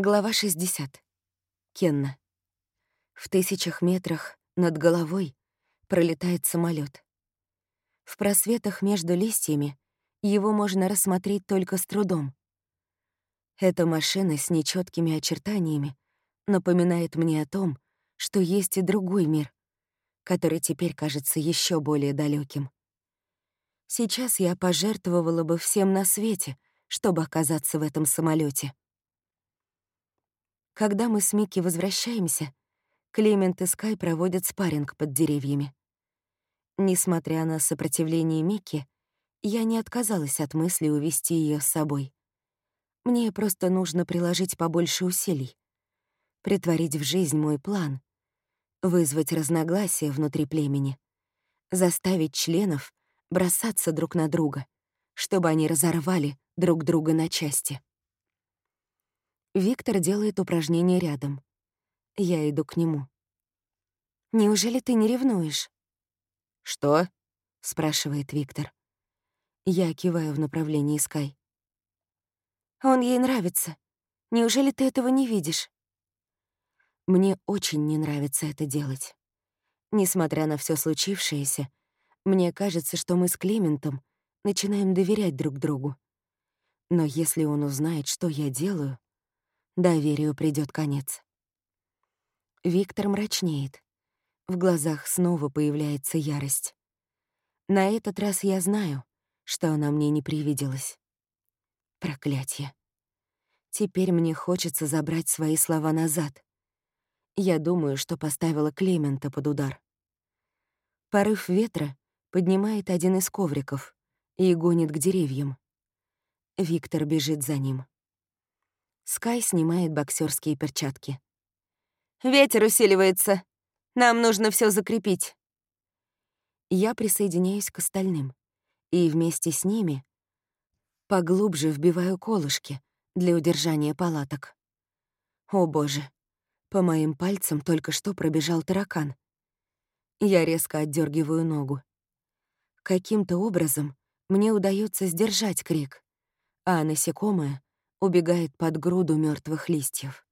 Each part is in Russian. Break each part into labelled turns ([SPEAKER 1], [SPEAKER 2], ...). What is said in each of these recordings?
[SPEAKER 1] Глава 60. Кенна. В тысячах метрах над головой пролетает самолет. В просветах между листьями его можно рассмотреть только с трудом. Эта машина с нечеткими очертаниями напоминает мне о том, что есть и другой мир, который теперь кажется еще более далеким. Сейчас я пожертвовала бы всем на свете, чтобы оказаться в этом самолете. Когда мы с Микки возвращаемся, Клемент и Скай проводят спарринг под деревьями. Несмотря на сопротивление Микки, я не отказалась от мысли увести ее с собой. Мне просто нужно приложить побольше усилий, притворить в жизнь мой план, вызвать разногласия внутри племени, заставить членов бросаться друг на друга, чтобы они разорвали друг друга на части. Виктор делает упражнение рядом. Я иду к нему. «Неужели ты не ревнуешь?»
[SPEAKER 2] «Что?»
[SPEAKER 1] — спрашивает Виктор. Я киваю в направлении Скай. «Он ей нравится. Неужели ты этого не видишь?» Мне очень не нравится это делать. Несмотря на все случившееся, мне кажется, что мы с Клементом начинаем доверять друг другу. Но если он узнает, что я делаю, доверию придет конец. Виктор мрачнеет. В глазах снова появляется ярость. На этот раз я знаю, что она мне не привиделась. Проклятье. Теперь мне хочется забрать свои слова назад. Я думаю, что поставила Клемента под удар. Порыв ветра поднимает один из ковриков и гонит к деревьям. Виктор бежит за ним. Скай снимает боксерские перчатки. «Ветер усиливается. Нам нужно все закрепить». Я присоединяюсь к остальным, и вместе с ними поглубже вбиваю колышки для удержания палаток. О боже, по моим пальцам только что пробежал таракан. Я резко отдергиваю ногу. Каким-то образом мне удается сдержать крик, а насекомое убегает под груду мертвых листьев.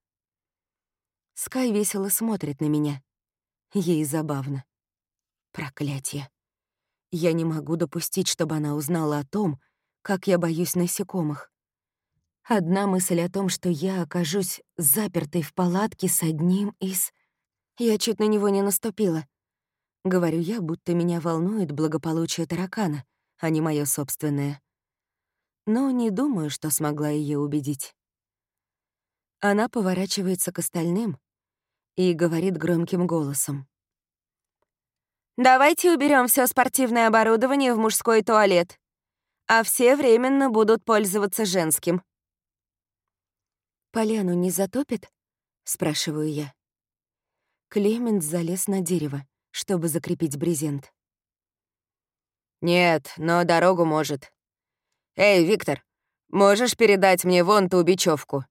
[SPEAKER 1] Скай весело смотрит на меня. Ей забавно. Проклятие. Я не могу допустить, чтобы она узнала о том, как я боюсь насекомых. Одна мысль о том, что я окажусь запертой в палатке с одним из... Я чуть на него не наступила. Говорю я, будто меня волнует благополучие таракана, а не мое собственное но не думаю, что смогла ее убедить. Она поворачивается к остальным и говорит громким голосом. «Давайте уберем все спортивное оборудование в мужской туалет, а все временно будут пользоваться женским». «Поляну не затопит?» — спрашиваю я. Клемент залез на дерево, чтобы закрепить брезент.
[SPEAKER 2] «Нет, но дорогу может», «Эй, Виктор, можешь передать мне вон ту бечевку?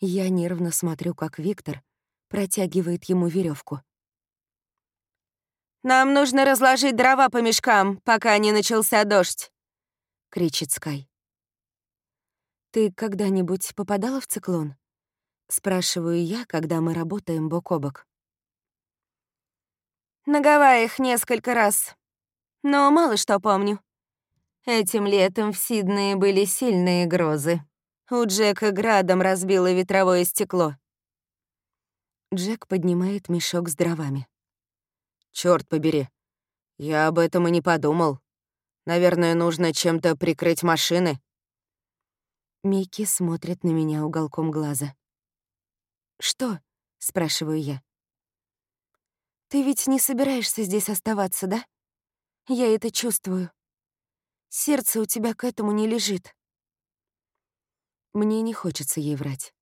[SPEAKER 1] Я нервно смотрю, как Виктор протягивает ему веревку. «Нам нужно разложить дрова по мешкам, пока не начался дождь», — кричит Скай. «Ты когда-нибудь попадала в циклон?» — спрашиваю я, когда мы работаем бок о бок. «На Гавайях несколько раз, но мало что помню», Этим летом в Сиднее были сильные грозы. У Джека градом разбило ветровое стекло. Джек поднимает мешок с дровами.
[SPEAKER 2] Черт побери, я об этом и не подумал. Наверное, нужно чем-то прикрыть машины.
[SPEAKER 1] Микки смотрит на меня уголком глаза. «Что?» — спрашиваю я. «Ты ведь не собираешься здесь оставаться, да? Я это чувствую». Сердце у тебя к этому не лежит. Мне не хочется ей врать,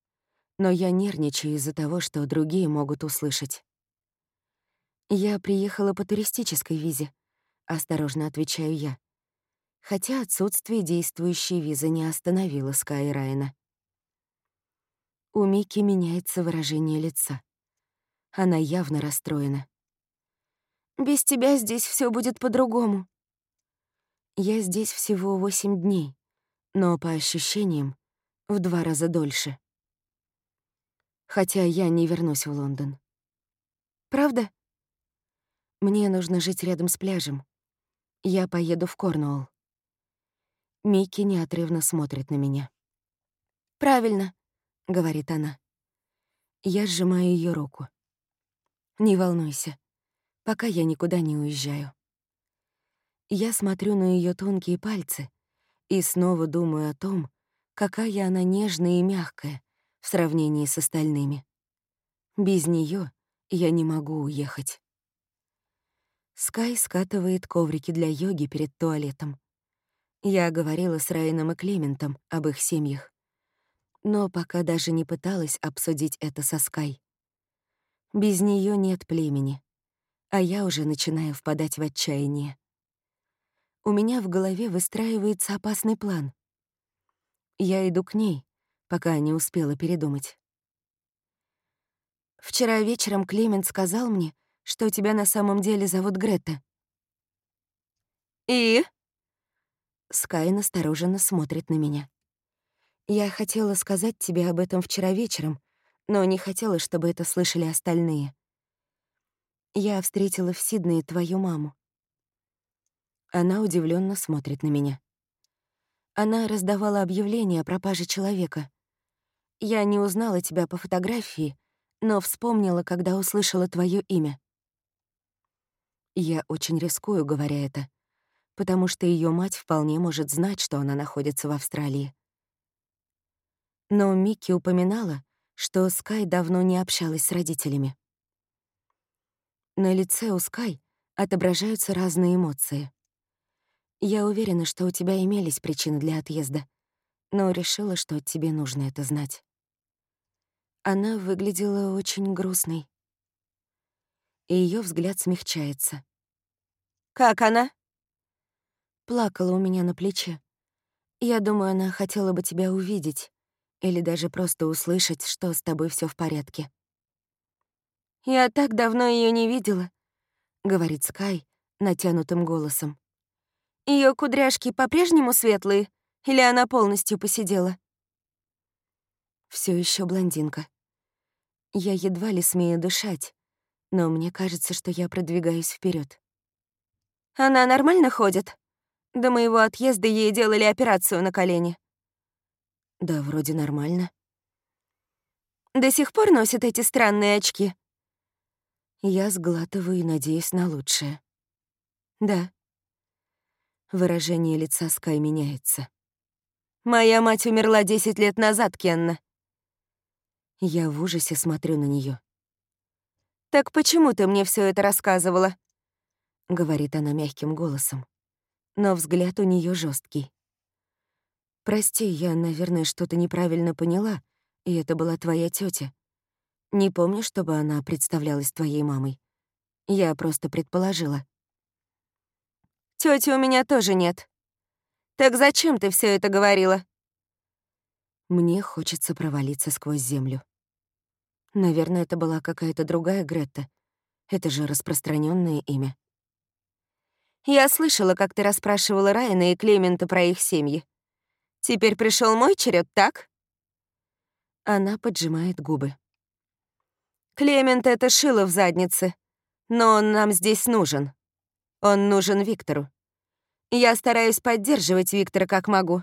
[SPEAKER 1] но я нервничаю из-за того, что другие могут услышать. Я приехала по туристической визе, осторожно отвечаю я, хотя отсутствие действующей визы не остановило Скай Райана. У Мики меняется выражение лица. Она явно расстроена. «Без тебя здесь все будет по-другому», я здесь всего восемь дней, но по ощущениям в два раза дольше. Хотя я не вернусь в Лондон. Правда? Мне нужно жить рядом с пляжем. Я поеду в Корнуолл. Микки неотрывно смотрит на меня. «Правильно», — говорит она. Я сжимаю ее руку. «Не волнуйся, пока я никуда не уезжаю». Я смотрю на ее тонкие пальцы и снова думаю о том, какая она нежная и мягкая в сравнении с остальными. Без нее я не могу уехать. Скай скатывает коврики для йоги перед туалетом. Я говорила с Райаном и Клементом об их семьях но пока даже не пыталась обсудить это со Скай. Без нее нет племени, а я уже начинаю впадать в отчаяние. У меня в голове выстраивается опасный план. Я иду к ней, пока не успела передумать. Вчера вечером Клемент сказал мне, что тебя на самом деле зовут Грета.
[SPEAKER 2] «И?»
[SPEAKER 1] Скай настороженно смотрит на меня. Я хотела сказать тебе об этом вчера вечером, но не хотела, чтобы это слышали остальные. Я встретила в Сиднее твою маму. Она удивленно смотрит на меня. Она раздавала объявление о пропаже человека. Я не узнала тебя по фотографии, но вспомнила, когда услышала твое имя. Я очень рискую, говоря это, потому что ее мать вполне может знать, что она находится в Австралии. Но Микки упоминала, что Скай давно не общалась с родителями. На лице у Скай отображаются разные эмоции. Я уверена, что у тебя имелись причины для отъезда, но решила, что тебе нужно это знать. Она выглядела очень грустной. И ее взгляд смягчается.
[SPEAKER 2] «Как она?»
[SPEAKER 1] Плакала у меня на плече. Я думаю, она хотела бы тебя увидеть или даже просто услышать, что с тобой все в порядке.
[SPEAKER 2] «Я так давно ее не видела», —
[SPEAKER 1] говорит Скай натянутым голосом.
[SPEAKER 2] Ее кудряшки по-прежнему светлые, или она полностью посидела?»
[SPEAKER 1] Все еще блондинка. Я едва ли смею дышать, но мне кажется, что я продвигаюсь вперед.
[SPEAKER 2] «Она нормально ходит? До моего отъезда ей делали операцию на колени».
[SPEAKER 1] Да, вроде нормально.
[SPEAKER 2] До сих пор носит эти странные очки?
[SPEAKER 1] Я сглатываю и надеюсь на лучшее. Да. Выражение лица Скай меняется.
[SPEAKER 2] Моя мать умерла 10 лет назад, Кенна.
[SPEAKER 1] Я в ужасе смотрю на нее.
[SPEAKER 2] «Так почему ты мне все это рассказывала?»
[SPEAKER 1] — говорит она мягким голосом. Но взгляд у нее жесткий. Прости, я, наверное, что-то неправильно поняла, и это была твоя тетя. Не помню, чтобы она представлялась твоей мамой. Я просто предположила.
[SPEAKER 2] Тети у меня тоже нет. Так зачем ты все это говорила?
[SPEAKER 1] Мне хочется провалиться сквозь землю. Наверное, это была какая-то другая Гретта. Это же распространенное имя.
[SPEAKER 2] Я слышала, как ты расспрашивала Райана и Клемента про их семьи. Теперь пришел мой черед, так?
[SPEAKER 1] Она поджимает губы.
[SPEAKER 2] Клемент — это шило в заднице, но он нам здесь нужен. Он нужен Виктору. Я стараюсь поддерживать Виктора как могу,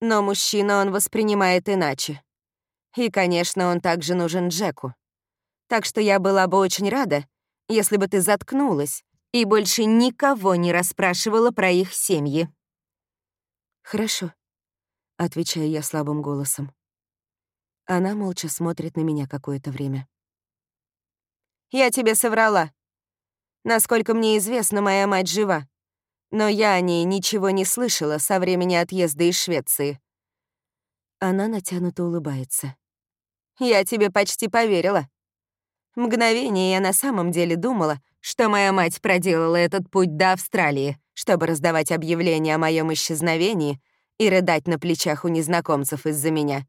[SPEAKER 2] но мужчина он воспринимает иначе. И, конечно, он также нужен Джеку. Так что я была бы очень рада, если бы ты заткнулась и больше никого не расспрашивала про их семьи.
[SPEAKER 1] Хорошо. — отвечаю я слабым голосом. Она молча смотрит на меня какое-то время.
[SPEAKER 2] «Я тебе соврала. Насколько мне известно, моя мать жива. Но я о ней ничего не слышала со времени отъезда из Швеции».
[SPEAKER 1] Она натянуто улыбается.
[SPEAKER 2] «Я тебе почти поверила. Мгновение я на самом деле думала, что моя мать проделала этот путь до Австралии, чтобы раздавать объявления о моем исчезновении — и рыдать на плечах у незнакомцев из-за меня.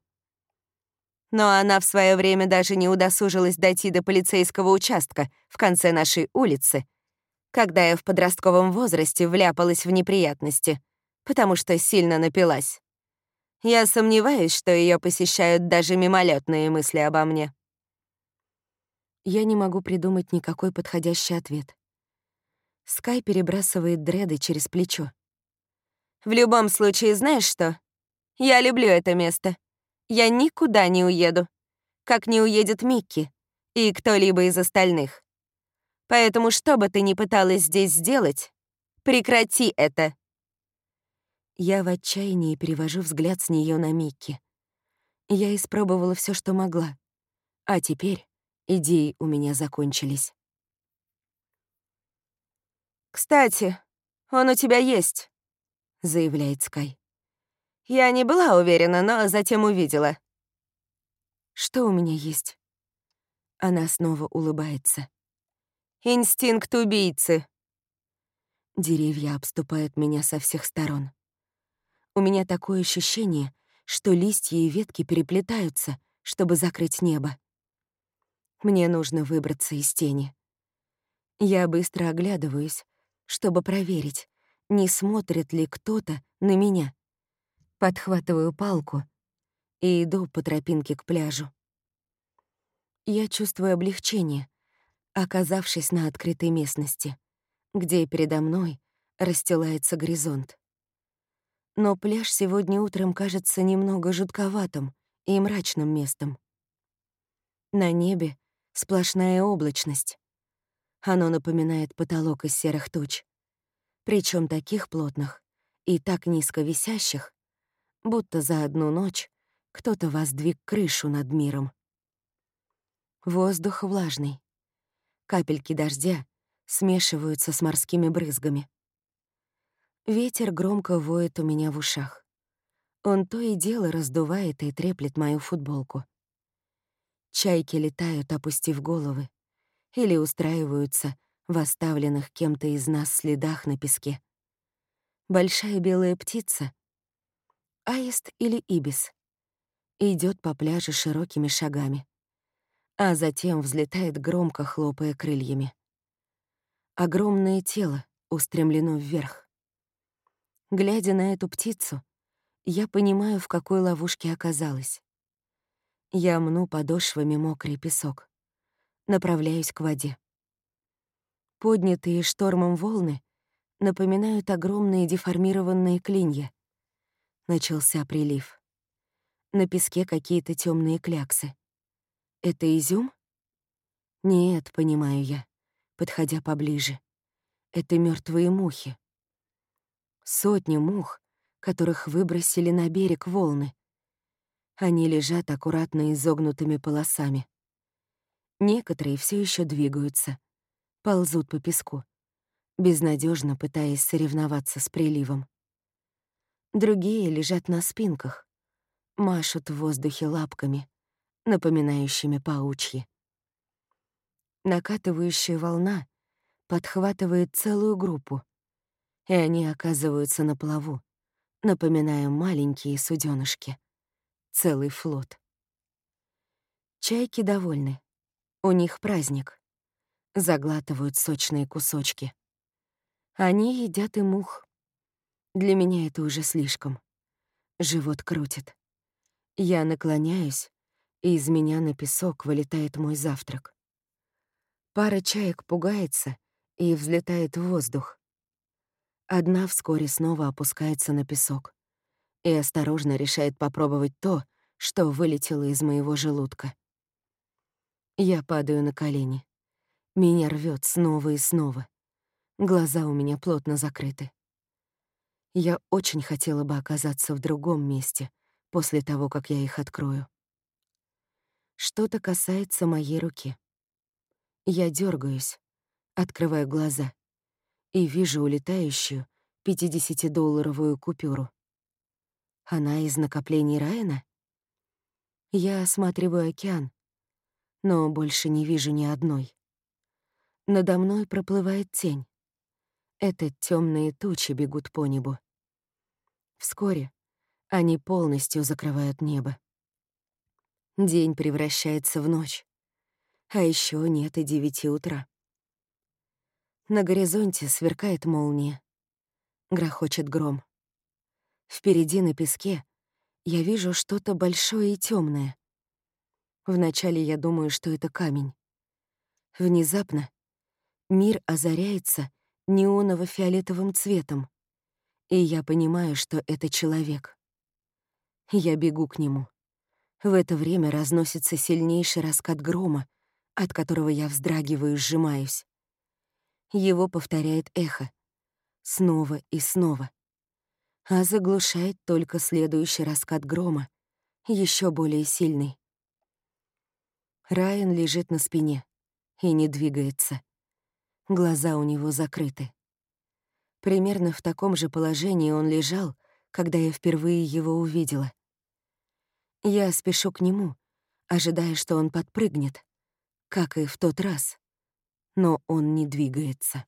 [SPEAKER 2] Но она в свое время даже не удосужилась дойти до полицейского участка в конце нашей улицы, когда я в подростковом возрасте вляпалась в неприятности, потому что сильно напилась. Я сомневаюсь, что ее посещают даже мимолетные мысли обо мне.
[SPEAKER 1] Я не могу придумать никакой подходящий ответ. Скай перебрасывает дреды через плечо.
[SPEAKER 2] «В любом случае, знаешь что? Я люблю это место. Я никуда не уеду. Как не уедет Микки и кто-либо из остальных. Поэтому что бы ты ни пыталась здесь сделать, прекрати это».
[SPEAKER 1] Я в отчаянии перевожу взгляд с нее на Микки. Я испробовала все, что могла. А теперь идеи у меня закончились.
[SPEAKER 2] «Кстати, он у тебя есть», — заявляет Скай. «Я не была уверена, но затем увидела».
[SPEAKER 1] «Что у меня есть?» Она снова улыбается.
[SPEAKER 2] «Инстинкт убийцы».
[SPEAKER 1] Деревья обступают меня со всех сторон. У меня такое ощущение, что листья и ветки переплетаются, чтобы закрыть небо. Мне нужно выбраться из тени. Я быстро оглядываюсь, чтобы проверить, не смотрит ли кто-то на меня. Подхватываю палку и иду по тропинке к пляжу. Я чувствую облегчение, оказавшись на открытой местности, где передо мной расстилается горизонт. Но пляж сегодня утром кажется немного жутковатым и мрачным местом. На небе сплошная облачность. Оно напоминает потолок из серых туч, причем таких плотных и так низко висящих, будто за одну ночь кто-то воздвиг крышу над миром. Воздух влажный. Капельки дождя смешиваются с морскими брызгами. Ветер громко воет у меня в ушах. Он то и дело раздувает и треплет мою футболку. Чайки летают, опустив головы, или устраиваются в оставленных кем-то из нас следах на песке. Большая белая птица, аист или ибис, идет по пляжу широкими шагами, а затем взлетает громко, хлопая крыльями. Огромное тело устремлено вверх. Глядя на эту птицу, я понимаю, в какой ловушке оказалась. Я мну подошвами мокрый песок. Направляюсь к воде. Поднятые штормом волны напоминают огромные деформированные клинья. Начался прилив. На песке какие-то темные кляксы. Это изюм? Нет, понимаю я, подходя поближе. Это мертвые мухи. Сотни мух, которых выбросили на берег волны. Они лежат аккуратно изогнутыми полосами. Некоторые все еще двигаются, ползут по песку, безнадежно пытаясь соревноваться с приливом. Другие лежат на спинках, машут в воздухе лапками, напоминающими паучьи. Накатывающая волна подхватывает целую группу, и они оказываются на плаву, напоминая маленькие суденышки целый флот. Чайки довольны. У них праздник. Заглатывают сочные кусочки. Они едят и мух. Для меня это уже слишком. Живот крутит. Я наклоняюсь, и из меня на песок вылетает мой завтрак. Пара чаек пугается и взлетает в воздух. Одна вскоре снова опускается на песок и осторожно решает попробовать то, что вылетело из моего желудка. Я падаю на колени. Меня рвет снова и снова. Глаза у меня плотно закрыты. Я очень хотела бы оказаться в другом месте после того, как я их открою. Что-то касается моей руки. Я дергаюсь, открываю глаза и вижу улетающую 50-долларовую купюру. Она из накоплений Райана? Я осматриваю океан, но больше не вижу ни одной. Надо мной проплывает тень. Это темные тучи бегут по небу. Вскоре они полностью закрывают небо. День превращается в ночь, а еще нет и девяти утра. На горизонте сверкает молния, грохочет гром. Впереди на песке я вижу что-то большое и темное. Вначале я думаю, что это камень. Внезапно мир озаряется неоново-фиолетовым цветом, и я понимаю, что это человек. Я бегу к нему. В это время разносится сильнейший раскат грома, от которого я вздрагиваю и сжимаюсь. Его повторяет эхо. Снова и снова. А заглушает только следующий раскат грома, еще более сильный. Райан лежит на спине и не двигается. Глаза у него закрыты. Примерно в таком же положении он лежал, когда я впервые его увидела. Я спешу к нему, ожидая, что он подпрыгнет, как и в тот раз. Но он не двигается.